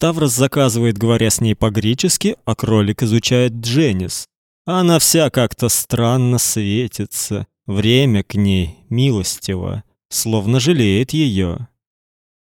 Ставрос заказывает, говоря с ней по-гречески, а кролик изучает Дженнис. Она вся как-то странно светится. Время к ней милостиво, словно жалеет ее.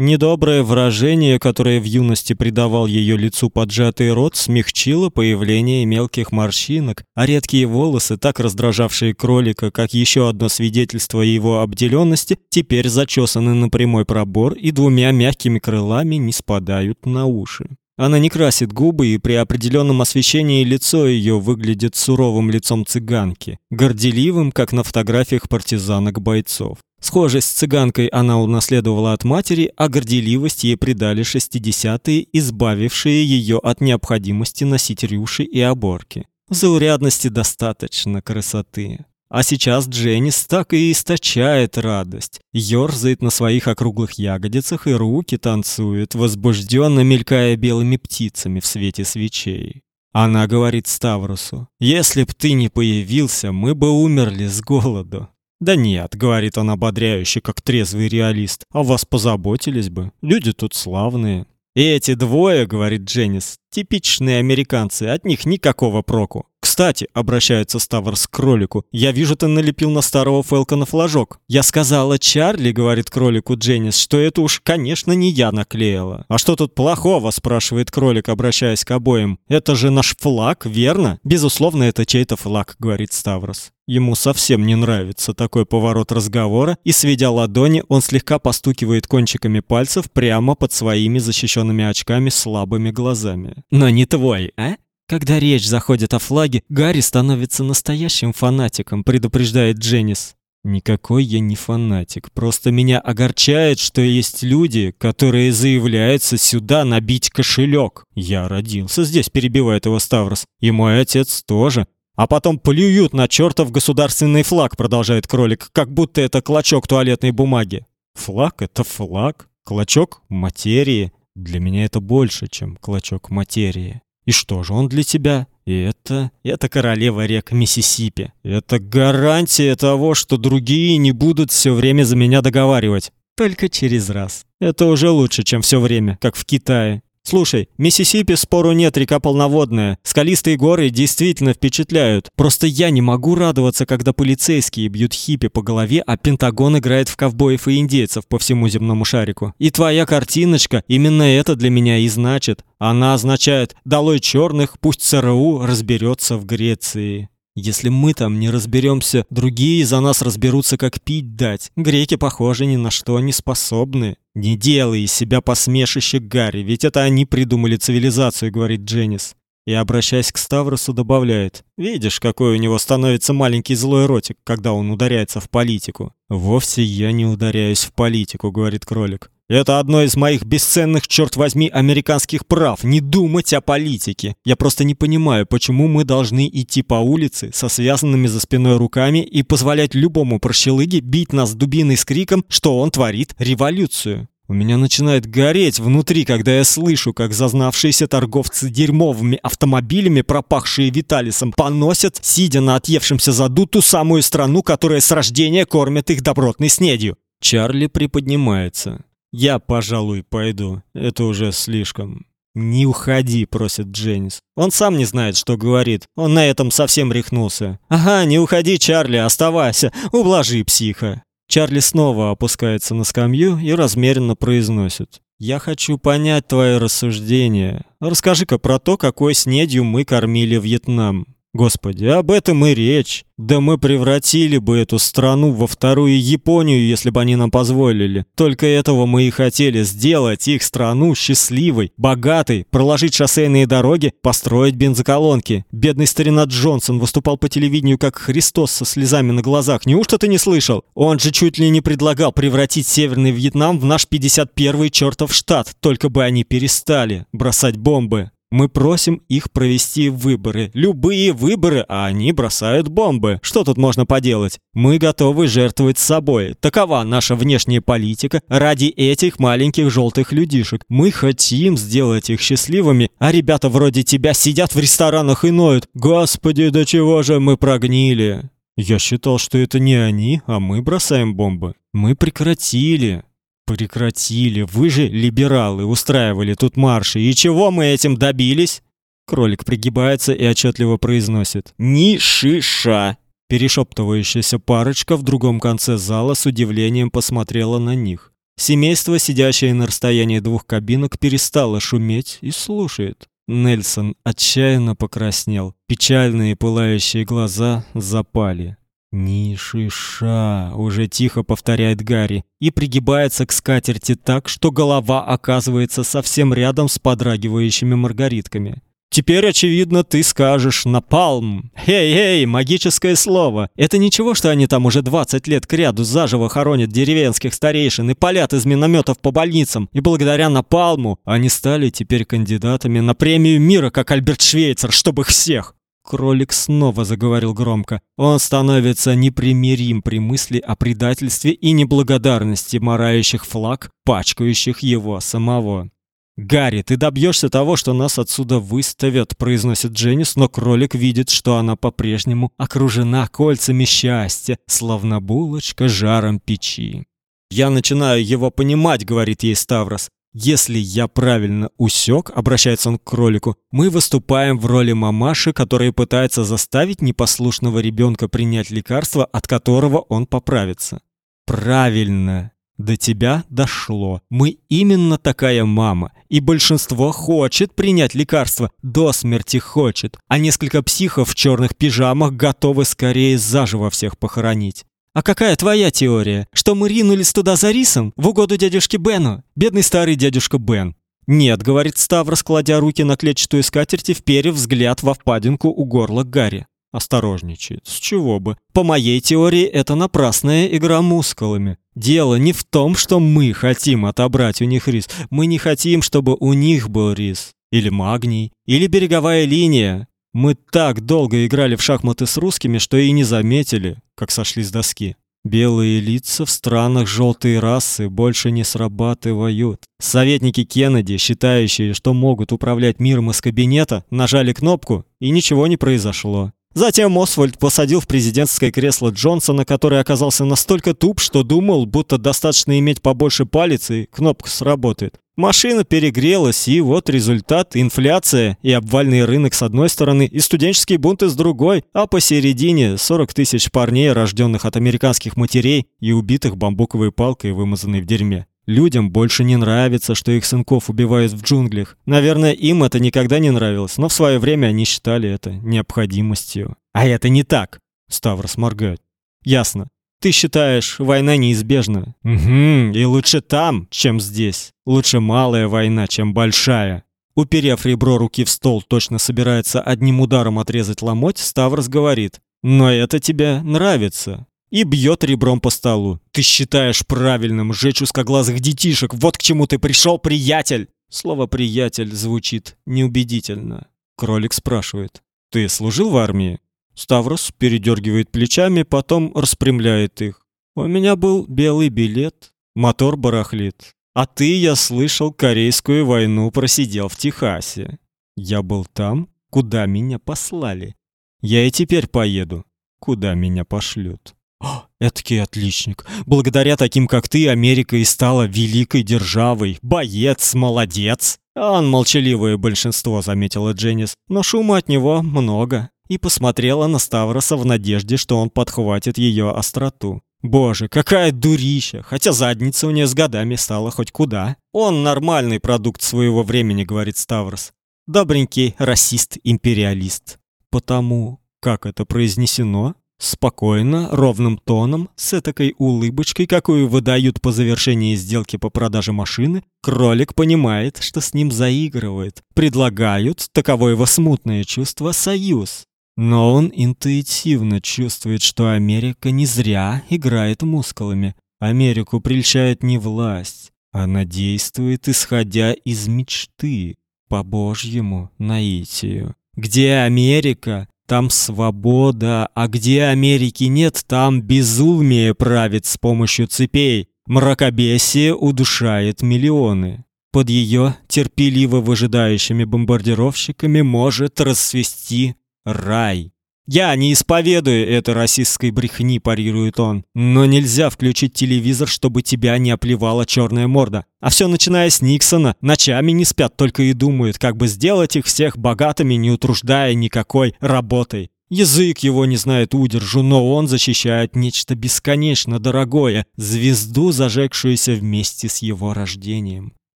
Недоброе выражение, которое в юности придавал ее лицу поджатый рот, смягчило появление мелких морщинок, а редкие волосы, так раздражавшие кролика, как еще одно свидетельство его обделенности, теперь зачесаны на прямой пробор и двумя мягкими крылами не спадают на уши. Она не красит губы, и при определенном освещении лицо ее выглядит суровым лицом цыганки, горделивым, как на фотографиях партизанок-бойцов. Схожесть с цыганкой она унаследовала от матери, а горделивость ей придали шестидесятые, избавившие ее от необходимости носить рюши и оборки. Заурядности достаточно красоты. А сейчас Дженнис так и источает радость. Ёрзает на своих округлых ягодицах и руки танцует, возбужденно мелькая белыми птицами в свете свечей. Она говорит Ставросу: "Если б ты не появился, мы бы умерли с голоду". Да нет, говорит он ободряюще, как трезвый реалист. О вас позаботились бы. Люди тут славные. И эти двое, говорит Дженнис, типичные американцы, от них никакого проку. Кстати, обращается Ставрс к кролику. Я вижу, ты налепил на старого Фелкона флажок. Я сказала Чарли, говорит кролику Дженнис, что это уж, конечно, не я наклеила. А что тут плохого, спрашивает кролик, обращаясь к обоим. Это же наш флаг, верно? Безусловно, это чей-то флаг, говорит Ставрос. Ему совсем не нравится такой поворот разговора, и сведя ладони, он слегка постукивает кончиками пальцев прямо под своими защищенными очками слабыми глазами. Но не твой, а? Когда речь заходит о флаге, Гарри становится настоящим фанатиком, предупреждает Дженнис. Никакой я не фанатик, просто меня огорчает, что есть люди, которые заявляются сюда набить кошелек. Я родился здесь, перебивает его Ставрос, и мой отец тоже. А потом плюют на чертов государственный флаг, продолжает кролик, как будто это клочок туалетной бумаги. Флаг это флаг, клочок материи. Для меня это больше, чем клочок материи. И что же он для тебя? И это... Это королева рек Миссисипи. Это гарантия того, что другие не будут все время за меня договаривать. Только через раз. Это уже лучше, чем все время, как в Китае. Слушай, Миссисипи спору нет, река полноводная. Скалистые горы действительно впечатляют. Просто я не могу радоваться, когда полицейские бьют хиппи по голове, а Пентагон играет в ковбоев и индейцев по всему земному шарику. И твоя картиночка именно это для меня и значит. Она означает «Долой черных, пусть ЦРУ разберется в Греции». Если мы там не разберемся, другие за нас разберутся, как пить дать. Греки, похоже, ни на что не способны. Не делай из себя посмешище, Гарри, ведь это они придумали цивилизацию, говорит Дженнис. И обращаясь к Ставросу, добавляет: "Видишь, какой у него становится маленький злой ротик, когда он ударяется в политику". "Вовсе я не ударяюсь в политику", говорит кролик. Это одно из моих бесценных, черт возьми, американских прав не думать о политике. Я просто не понимаю, почему мы должны идти по улице со связанными за спиной руками и позволять любому прощелыге бить нас дубиной с криком, что он творит революцию. У меня начинает гореть внутри, когда я слышу, как зазнавшиеся торговцы дерьмовыми автомобилями, пропахшие Виталисом, поносят, сидя на отъевшемся заду, ту самую страну, которая с рождения кормит их добротной снедью. Чарли приподнимается. Я, пожалуй, пойду. Это уже слишком. Не уходи, просит Дженнис. Он сам не знает, что говорит. Он на этом совсем рехнулся. Ага, не уходи, Чарли, оставайся. Ублажи психа. Чарли снова опускается на скамью и размеренно произносит: "Я хочу понять твои рассуждения. Расскажи-ка про то, какой снедью мы кормили Вьетнам". Господи, об этом и речь. Да мы превратили бы эту страну во вторую Японию, если бы они нам позволили. Только этого мы и хотели сделать их страну счастливой, богатой, проложить шоссейные дороги, построить бензоколонки. Бедный старина Джонсон выступал по телевидению как Христос со слезами на глазах. Неужто ты не слышал? Он же чуть ли не предлагал превратить Северный Вьетнам в наш 51-й чертов штат, только бы они перестали бросать бомбы. Мы просим их провести выборы, любые выборы, а они бросают бомбы. Что тут можно поделать? Мы готовы жертвовать собой. Такова наша внешняя политика ради этих маленьких желтых людишек. Мы хотим сделать их счастливыми, а ребята вроде тебя сидят в ресторанах и ноют: "Господи, до чего же мы прогнили?" Я считал, что это не они, а мы бросаем бомбы. Мы прекратили. Прекратили. Вы же либералы устраивали тут марши. И чего мы этим добились? Кролик пригибается и отчетливо произносит: "Ни шиша". Перешептывающаяся парочка в другом конце зала с удивлением посмотрела на них. Семейство, сидящее на расстоянии двух кабинок, перестало шуметь и слушает. Нельсон отчаянно покраснел. Печальные пылающие глаза запали. «Ни шиша!» — уже тихо повторяет Гарри и пригибается к скатерти так, что голова оказывается совсем рядом с подрагивающими маргаритками. Теперь, очевидно, ты скажешь «напалм». Эй-эй, магическое слово. Это ничего, что они там уже 20 лет кряду заживо хоронят деревенских старейшин и палят из минометов по больницам. И благодаря напалму они стали теперь кандидатами на премию мира, как Альберт Швейцер, чтобы их всех. Кролик снова заговорил громко. Он становится непримирим при мысли о предательстве и неблагодарности марающих флаг, пачкающих его самого. «Гарри, ты добьешься того, что нас отсюда выставят», — произносит Дженнис, но кролик видит, что она по-прежнему окружена кольцами счастья, словно булочка жаром печи. «Я начинаю его понимать», — говорит ей Ставрос. «Если я правильно усек», — обращается он к кролику, «мы выступаем в роли мамаши, которая пытается заставить непослушного ребенка принять лекарство, от которого он поправится». «Правильно», до тебя дошло. Мы именно такая мама, и большинство хочет принять лекарство, до смерти хочет, а несколько психов в черных пижамах готовы скорее заживо всех похоронить. А какая твоя теория? Что мы ринулись туда за рисом в угоду дядюшке Бену? Бедный старый дядюшка Бен. Нет, говорит Став, раскладя руки на клетчатую скатерть и вперев взгляд во впадинку у горла Гарри. Осторожничает. С чего бы? По моей теории, это напрасная игра мускулами. Дело не в том, что мы хотим отобрать у них рис. Мы не хотим, чтобы у них был рис. Или магний. Или береговая линия. Мы так долго играли в шахматы с русскими, что и не заметили, как сошли с доски. Белые лица в странах желтой расы больше не срабатывают. Советники Кеннеди, считающие, что могут управлять миром из кабинета, нажали кнопку, и ничего не произошло. Затем Освальд посадил в президентское кресло Джонсона, который оказался настолько туп, что думал, будто достаточно иметь побольше палец и кнопка сработает. Машина перегрелась, и вот результат – инфляция и обвальный рынок с одной стороны, и студенческие бунты с другой, а посередине – 40 тысяч парней, рожденных от американских матерей и убитых бамбуковой палкой, вымазанной в дерьме. Людям больше не нравится, что их сынков убивают в джунглях. Наверное, им это никогда не нравилось, но в свое время они считали это необходимостью. А это не так. Ставрос моргает. Ясно. Ты считаешь, война неизбежна. Угу, и лучше там, чем здесь. Лучше малая война, чем большая. Уперев ребро руки в стол, точно собирается одним ударом отрезать ломоть, Ставрос говорит: "Но это тебе нравится и бьет ребром по столу. Ты считаешь правильным жечь узкоглазых детишек? Вот к чему ты пришел, приятель. Слово приятель звучит неубедительно. Кролик спрашивает: "Ты служил в армии?" Ставрос передергивает плечами, потом распрямляет их. У меня был белый билет, мотор барахлит. А ты, я слышал, корейскую войну просидел в Техасе. Я был там, куда меня послали. Я и теперь поеду, куда меня пошлют. О, этакий отличник. Благодаря таким, как ты, Америка и стала великой державой. Боец, молодец. Он молчаливое большинство, заметила Дженнис, но шума от него много. И посмотрела на Ставроса в надежде, что он подхватит ее остроту. Боже, какая дурища, хотя задница у нее с годами стала хоть куда. Он нормальный продукт своего времени, говорит Ставрос. Добренький расист-империалист. Потому как это произнесено, Спокойно, ровным тоном, с этакой улыбочкой, какую выдают по завершении сделки по продаже машины, кролик понимает, что с ним заигрывают. Предлагают, таково его смутное чувство, союз. Но он интуитивно чувствует, что Америка не зря играет мускулами. Америку прельщает не власть, она действует, исходя из мечты, по Божьему наитию. Где Америка, там свобода, а где Америки нет, там безумие правит с помощью цепей. Мракобесие удушает миллионы. Под ее терпеливо выжидающими бомбардировщиками может расцвести рай. Я не исповедую этой расистской брехни, парирует он. Но нельзя включить телевизор, чтобы тебя не оплевала черная морда. А все начиная с Никсона, ночами не спят, только и думают, как бы сделать их всех богатыми, не утруждая никакой работой. Язык его не знает удержу, но он защищает нечто бесконечно дорогое, звезду, зажегшуюся вместе с его рождением.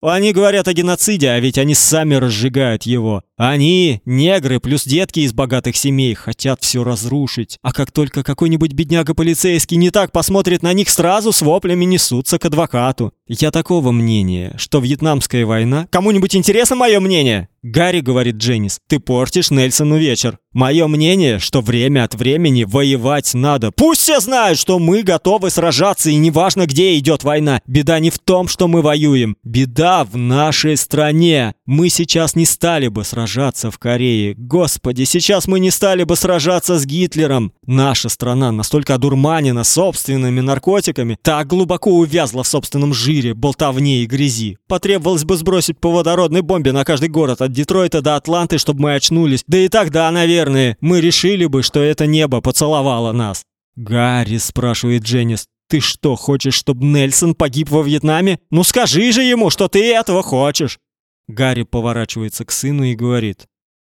Они говорят о геноциде, а ведь они сами разжигают его. Они, негры плюс детки из богатых семей, хотят все разрушить. А как только какой-нибудь бедняга полицейский не так посмотрит на них, сразу с воплями несутся к адвокату. Я такого мнения, что вьетнамская война... Кому-нибудь интересно мое мнение? Гарри, говорит Дженнис, ты портишь Нельсону вечер. Мое мнение, что время от времени воевать надо. Пусть все знают, что мы готовы сражаться, и неважно, где идет война. Беда не в том, что мы воюем. Беда в нашей стране. Мы сейчас не стали бы сражаться в Корее. Господи, сейчас мы не стали бы сражаться с Гитлером. Наша страна настолько одурманена собственными наркотиками, так глубоко увязла в собственном жире, болтовне и грязи. Потребовалось бы сбросить по водородной бомбе на каждый город от Детройта до Атланты, чтобы мы очнулись. Да и тогда, наверное, мы решили бы, что это небо поцеловало нас. Гарри спрашивает Дженнис. Ты что, хочешь, чтобы Нельсон погиб во Вьетнаме? Ну скажи же ему, что ты этого хочешь. Гарри поворачивается к сыну и говорит: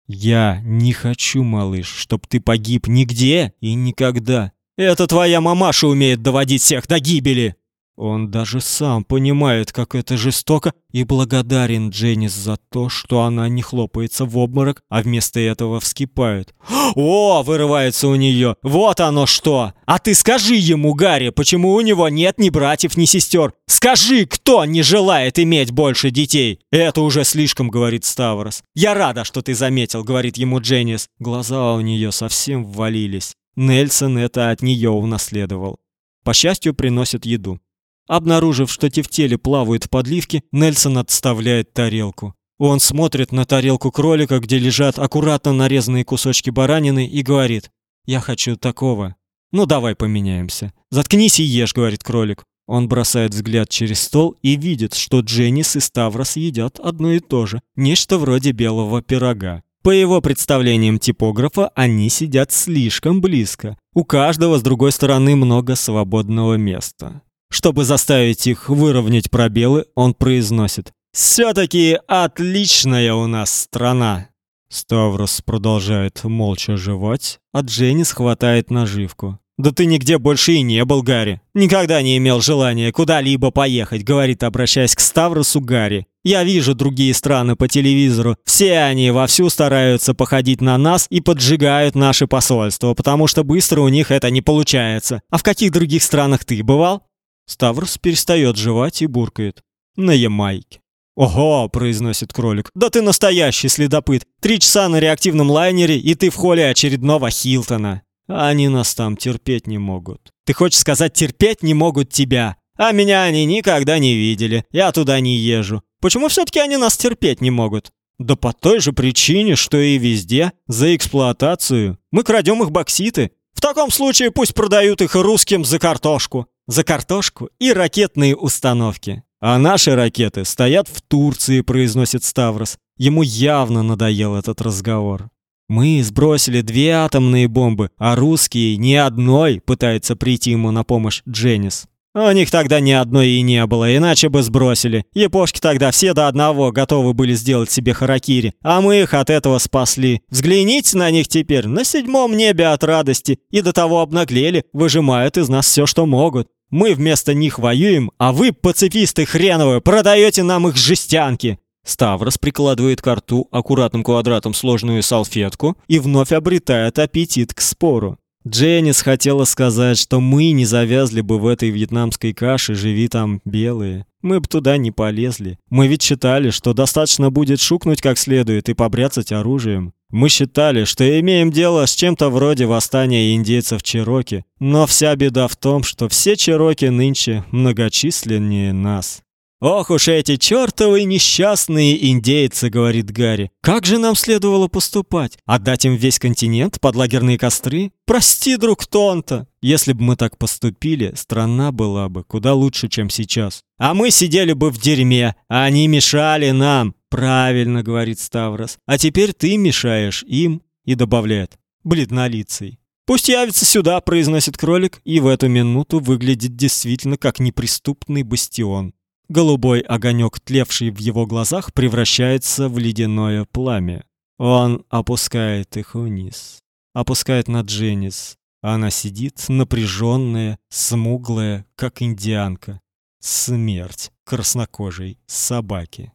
"Я не хочу, малыш, чтобы ты погиб нигде и никогда. Это твоя мамаша умеет доводить всех до гибели". Он даже сам понимает, как это жестоко, и благодарен Дженнис за то, что она не хлопается в обморок, а вместо этого вскипает. «О!» — вырывается у нее. «Вот оно что! А ты скажи ему, Гарри, почему у него нет ни братьев, ни сестер? Скажи, кто не желает иметь больше детей?» «Это уже слишком», — говорит Ставрос. «Я рада, что ты заметил», — говорит ему Дженнис. Глаза у нее совсем ввалились. Нельсон это от нее унаследовал. По счастью, приносят еду. Обнаружив, что тефтели плавают в подливке, Нельсон отставляет тарелку. Он смотрит на тарелку кролика, где лежат аккуратно нарезанные кусочки баранины, и говорит: "Я хочу такого. Ну давай поменяемся. Заткнись и ешь", говорит кролик. Он бросает взгляд через стол и видит, что Дженнис и Ставрос едят одно и то же, нечто вроде белого пирога. По его представлениям типографа, они сидят слишком близко. У каждого с другой стороны много свободного места. Чтобы заставить их выровнять пробелы, он произносит: все таки отличная у нас страна". Ставрос продолжает молча жевать, а Дженнис хватает наживку. «Да ты нигде больше и не был, Гарри. Никогда не имел желания куда-либо поехать», — говорит, обращаясь к Ставросу Гарри. «Я вижу другие страны по телевизору. Все они вовсю стараются походить на нас и поджигают наше посольство, потому что быстро у них это не получается. А в каких других странах ты бывал?» Ставрос перестает жевать и буркает. «На Ямайке». «Ого!» – произносит кролик. «Да ты настоящий следопыт! Три часа на реактивном лайнере, и ты в холле очередного Хилтона!» «Они нас там терпеть не могут». «Ты хочешь сказать, терпеть не могут тебя?» «А меня они никогда не видели. Я туда не езжу. Почему все-таки они нас терпеть не могут?» «Да по той же причине, что и везде. За эксплуатацию. Мы крадем их бокситы. В таком случае пусть продают их русским за картошку за картошку и ракетные установки. А наши ракеты стоят в Турции, произносит Ставрос. Ему явно надоел этот разговор. Мы сбросили две атомные бомбы, а русские ни одной, пытается прийти ему на помощь Дженнис. У них тогда ни одной и не было, иначе бы сбросили. Япошки тогда все до одного готовы были сделать себе харакири, а мы их от этого спасли. Взгляните на них теперь, на седьмом небе от радости, и до того обнаглели, выжимают из нас все, что могут. Мы вместо них воюем, а вы, пацифисты хреновые, продаете нам их жестянки. Ставрос прикладывает к рту аккуратным квадратом сложную салфетку и вновь обретает аппетит к спору. Дженнис хотела сказать, что мы не завязли бы в этой вьетнамской каше, живи там белые. Мы бы туда не полезли. Мы ведь считали, что достаточно будет шукнуть как следует и побряцать оружием. Мы считали, что имеем дело с чем-то вроде восстания индейцев Чероки. Но вся беда в том, что все Чероки нынче многочисленнее нас. «Ох уж эти чертовы несчастные индейцы», — говорит Гарри. «Как же нам следовало поступать? Отдать им весь континент под лагерные костры? Прости, друг Тонта. Если бы мы так поступили, страна была бы куда лучше, чем сейчас. А мы сидели бы в дерьме, а они мешали нам». «Правильно», — говорит Ставрос. «А теперь ты мешаешь им». И добавляет. бледнолицый. Пусть явится сюда, произносит кролик, и в эту минуту выглядит действительно как неприступный бастион. Голубой огонек, тлевший в его глазах, превращается в ледяное пламя. Он опускает их вниз, опускает на Дженнис. Она сидит напряженная, смуглая, как индианка. Смерть краснокожей собаки.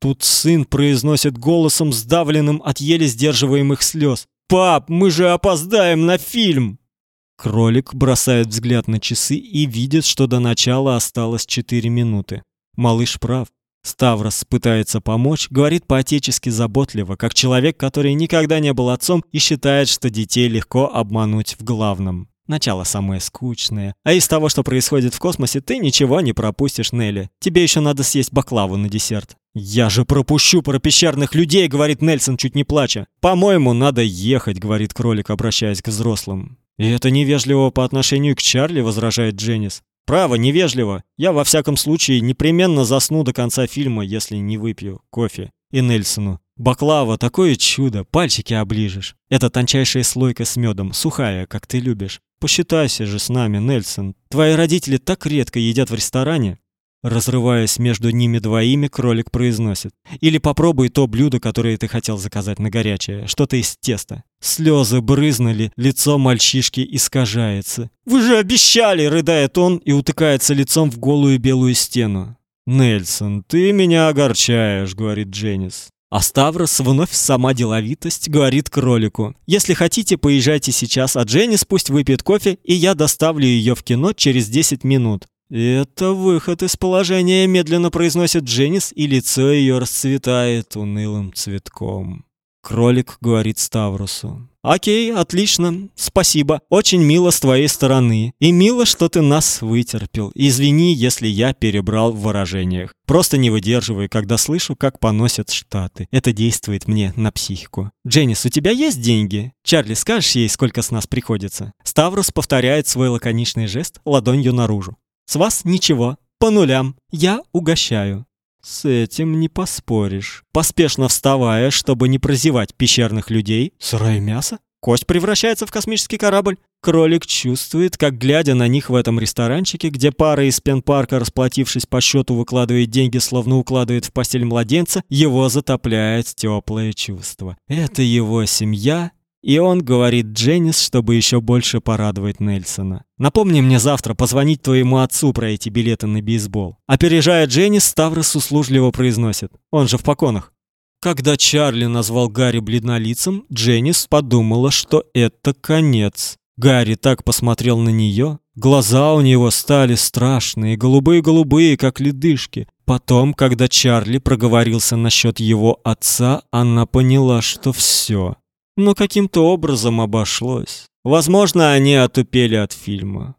Тут сын произносит голосом сдавленным от еле сдерживаемых слез: "Пап, мы же опоздаем на фильм!" Кролик бросает взгляд на часы и видит, что до начала осталось четыре минуты. Малыш прав. Ставрос пытается помочь, говорит по-отечески заботливо, как человек, который никогда не был отцом и считает, что детей легко обмануть в главном. Начало самое скучное. А из того, что происходит в космосе, ты ничего не пропустишь, Нелли. Тебе еще надо съесть баклаву на десерт. Я же пропущу про пещерных людей, говорит Нельсон, чуть не плача. По-моему, надо ехать, говорит кролик, обращаясь к взрослым. И это невежливо по отношению к Чарли, возражает Дженнис. Право, невежливо. Я во всяком случае непременно засну до конца фильма, если не выпью кофе. И Нельсону. Баклава такое чудо, пальчики оближешь. Это тончайшая слойка с медом, сухая, как ты любишь. Посчитайся же с нами, Нельсон. Твои родители так редко едят в ресторане. Разрываясь между ними двоими, кролик произносит: "Или попробуй то блюдо, которое ты хотел заказать на горячее, что-то из теста". Слезы брызнули, лицо мальчишки искажается. "Вы же обещали", рыдает он и утыкается лицом в голую белую стену. "Нельсон, ты меня огорчаешь", говорит Дженнис. А Ставрос вновь сама деловитость говорит кролику: "Если хотите, поезжайте сейчас, а Дженнис пусть выпьет кофе, и я доставлю ее в кино через 10 минут". «Это выход из положения», — медленно произносит Дженнис, и лицо ее расцветает унылым цветком. Кролик говорит Ставросу. «Окей, отлично, спасибо. Очень мило с твоей стороны. И мило, что ты нас вытерпел. Извини, если я перебрал в выражениях. Просто не выдерживаю, когда слышу, как поносят штаты. Это действует мне на психику. Дженнис, у тебя есть деньги? Чарли, скажешь ей, сколько с нас приходится?» Ставрос повторяет свой лаконичный жест ладонью наружу. С вас ничего. По нулям. Я угощаю. С этим не поспоришь. Поспешно вставая, чтобы не прозевать пещерных людей, сырое мясо, кость превращается в космический корабль. Кролик чувствует, как глядя на них в этом ресторанчике, где пара из пенпарка, расплатившись по счету, выкладывает деньги, словно укладывает в постель младенца, его затопляет теплое чувство. Это его семья, и он говорит Дженнис, чтобы еще больше порадовать Нельсона. Напомни мне завтра позвонить твоему отцу про эти билеты на бейсбол. Опережая Дженнис, Ставрос услужливо произносит: "Он же в поконах". Когда Чарли назвал Гарри бледнолицем, Дженнис подумала, что это конец. Гарри так посмотрел на нее, глаза у него стали страшные, голубые-голубые, как ледышки. Потом, когда Чарли проговорился насчет его отца, она поняла, что все но каким-то образом обошлось. Возможно, они отупели от фильма.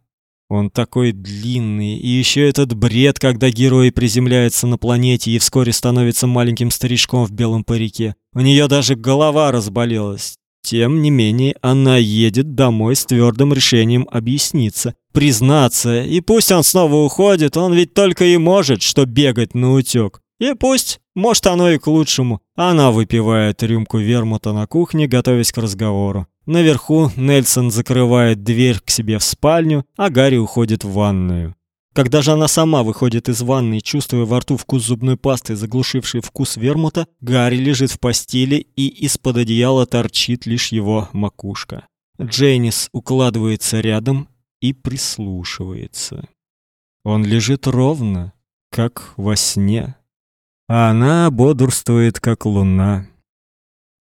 Он такой длинный, и еще этот бред, когда герой приземляется на планете и вскоре становится маленьким старичком в белом парике. У нее даже голова разболелась. Тем не менее, она едет домой с твердым решением объясниться, признаться, и пусть он снова уходит, он ведь только и может, что бегать на утёк. И пусть, может, оно и к лучшему. Она выпивает рюмку вермута на кухне, готовясь к разговору. Наверху Нельсон закрывает дверь к себе в спальню, а Гарри уходит в ванную. Когда же она сама выходит из ванной, чувствуя во рту вкус зубной пасты, заглушивший вкус вермута, Гарри лежит в постели, и из-под одеяла торчит лишь его макушка. Дженнис укладывается рядом и прислушивается. Он лежит ровно, как во сне а она бодрствует, как луна.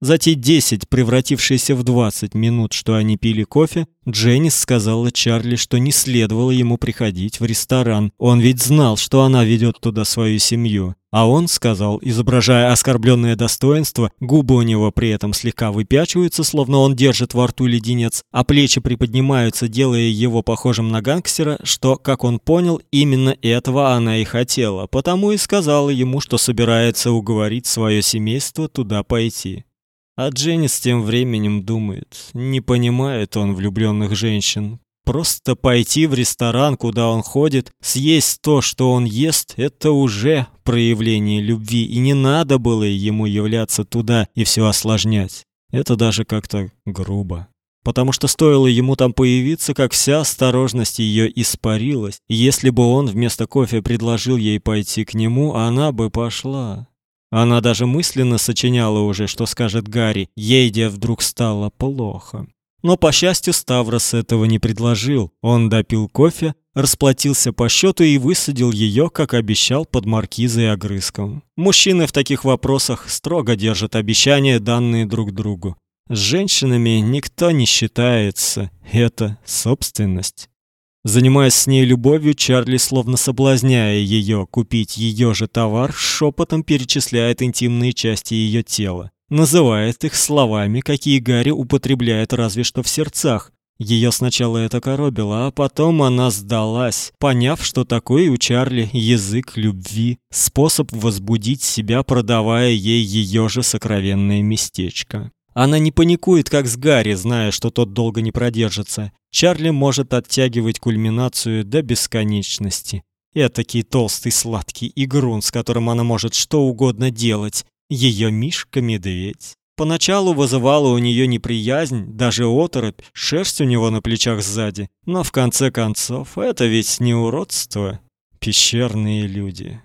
За те десять, превратившиеся в двадцать минут, что они пили кофе, Дженнис сказала Чарли, что не следовало ему приходить в ресторан. Он ведь знал, что она ведет туда свою семью. А он сказал, изображая оскорбленное достоинство, губы у него при этом слегка выпячиваются, словно он держит во рту леденец, а плечи приподнимаются, делая его похожим на гангстера, что, как он понял, именно этого она и хотела, потому и сказала ему, что собирается уговорить свое семейство туда пойти. А Дженнис тем временем думает, не понимает он влюбленных женщин. Просто пойти в ресторан, куда он ходит, съесть то, что он ест, это уже проявление любви, и не надо было ему являться туда и все осложнять. Это даже как-то грубо. Потому что стоило ему там появиться, как вся осторожность ее испарилась. если бы он вместо кофе предложил ей пойти к нему, она бы пошла. Она даже мысленно сочиняла уже, что скажет Гарри, где вдруг стало плохо. Но по счастью, Ставрос этого не предложил. Он допил кофе, расплатился по счету и высадил ее, как обещал, под маркизой огрызком. Мужчины в таких вопросах строго держат обещания, данные друг другу. С женщинами никто не считается. Это собственность. Занимаясь с ней любовью, Чарли, словно соблазняя ее купить ее же товар, шепотом перечисляет интимные части ее тела, называет их словами, какие Гарри употребляет разве что в сердцах. Ее сначала это коробило, а потом она сдалась, поняв, что такое у Чарли язык любви, способ возбудить себя, продавая ей ее же сокровенное местечко. Она не паникует, как с Гарри, зная, что тот долго не продержится. Чарли может оттягивать кульминацию до бесконечности. Этакий толстый сладкий игрун, с которым она может что угодно делать. Ее мишка-медведь. Поначалу вызывала у нее неприязнь, даже оторопь, шерсть у него на плечах сзади. Но в конце концов, это ведь не уродство. Пещерные люди.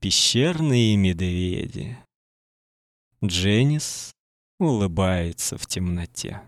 Пещерные медведи. Дженнис улыбается в темноте.